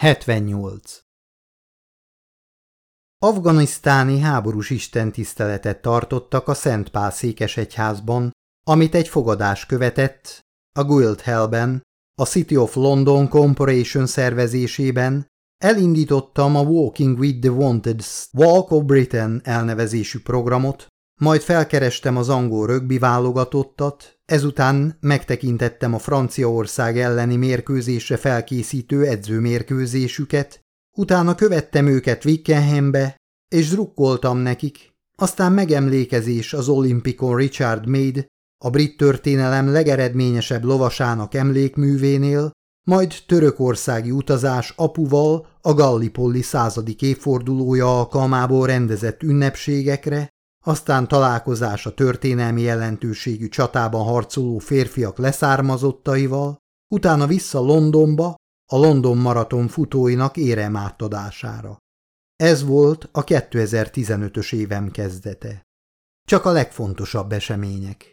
78. Afganisztáni háborús istentiszteletet tartottak a Szent Pál székesegyházban, amit egy fogadás követett, a Guildhallben, a City of London Corporation szervezésében, elindítottam a Walking with the Wanted Walk of Britain elnevezésű programot, majd felkerestem az angol rögbi válogatottat, ezután megtekintettem a Franciaország elleni mérkőzésre felkészítő edzőmérkőzésüket, utána követtem őket Wickenhambe, és drukkoltam nekik, aztán megemlékezés az olimpikon Richard Maid, a brit történelem legeredményesebb lovasának emlékművénél, majd törökországi utazás apuval a Gallipolli századik évfordulója alkalmából rendezett ünnepségekre, aztán találkozás a történelmi jelentőségű csatában harcoló férfiak leszármazottaival, utána vissza Londonba, a London Maraton futóinak érem átadására. Ez volt a 2015-ös évem kezdete. Csak a legfontosabb események.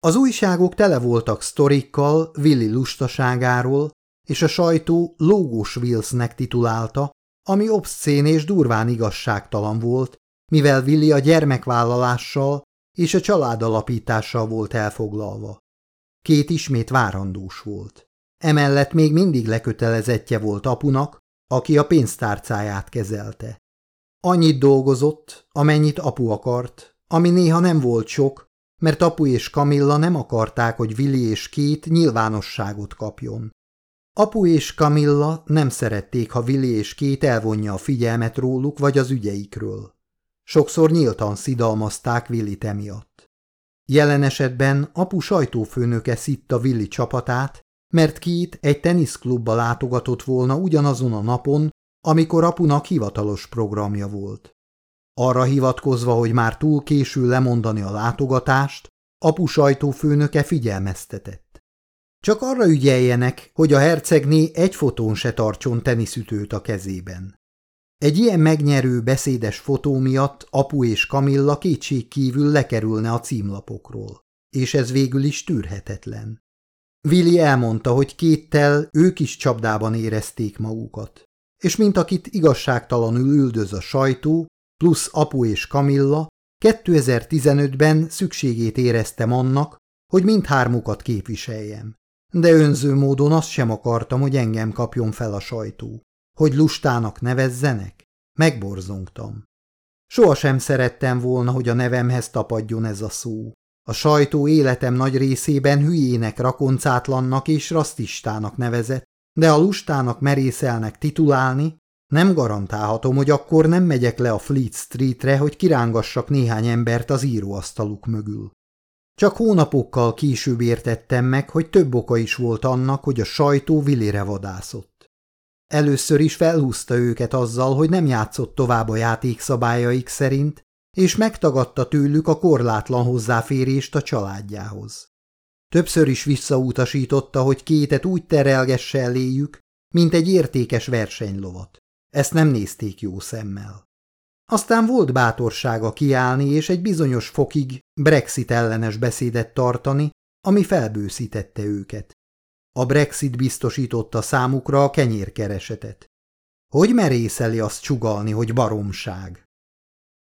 Az újságok tele voltak sztorikkal Willi lustaságáról, és a sajtó Lógós Willsnek titulálta, ami obszcén és durván igazságtalan volt, mivel Willi a gyermekvállalással és a családalapítással volt elfoglalva. Két ismét várandós volt. Emellett még mindig lekötelezettje volt apunak, aki a pénztárcáját kezelte. Annyit dolgozott, amennyit apu akart, ami néha nem volt sok, mert apu és Kamilla nem akarták, hogy Willi és két nyilvánosságot kapjon. Apu és Kamilla nem szerették, ha Willi és két elvonja a figyelmet róluk vagy az ügyeikről. Sokszor nyíltan szidalmazták Willit emiatt. Jelen esetben apu sajtófőnöke szitta Willi csapatát, mert Két egy teniszklubba látogatott volna ugyanazon a napon, amikor apunak hivatalos programja volt. Arra hivatkozva, hogy már túl késő lemondani a látogatást, apu sajtófőnöke figyelmeztetett. Csak arra ügyeljenek, hogy a hercegné egy fotón se tartson teniszütőt a kezében. Egy ilyen megnyerő beszédes fotó miatt apu és Kamilla kétség kívül lekerülne a címlapokról, és ez végül is tűrhetetlen. Willi elmondta, hogy kéttel ők is csapdában érezték magukat, és mint akit igazságtalanul üldöz a sajtó, plusz apu és Kamilla, 2015-ben szükségét éreztem annak, hogy mindhármukat képviseljem. De önző módon azt sem akartam, hogy engem kapjon fel a sajtó. Hogy lustának nevezzenek? Megborzongtam. Sohasem szerettem volna, hogy a nevemhez tapadjon ez a szó. A sajtó életem nagy részében hülyének, rakoncátlannak és rasztistának nevezett, de a lustának merészelnek titulálni, nem garantálhatom, hogy akkor nem megyek le a Fleet Streetre, hogy kirángassak néhány embert az íróasztaluk mögül. Csak hónapokkal később értettem meg, hogy több oka is volt annak, hogy a sajtó vilére vadászott. Először is felhúzta őket azzal, hogy nem játszott tovább a játékszabályaik szerint, és megtagadta tőlük a korlátlan hozzáférést a családjához. Többször is visszautasította, hogy kétet úgy terelgesse eléjük, mint egy értékes versenylovat. Ezt nem nézték jó szemmel. Aztán volt bátorsága kiállni és egy bizonyos fokig Brexit ellenes beszédet tartani, ami felbőszítette őket. A Brexit biztosította számukra a kenyérkeresetet. Hogy merészeli azt csugalni, hogy baromság?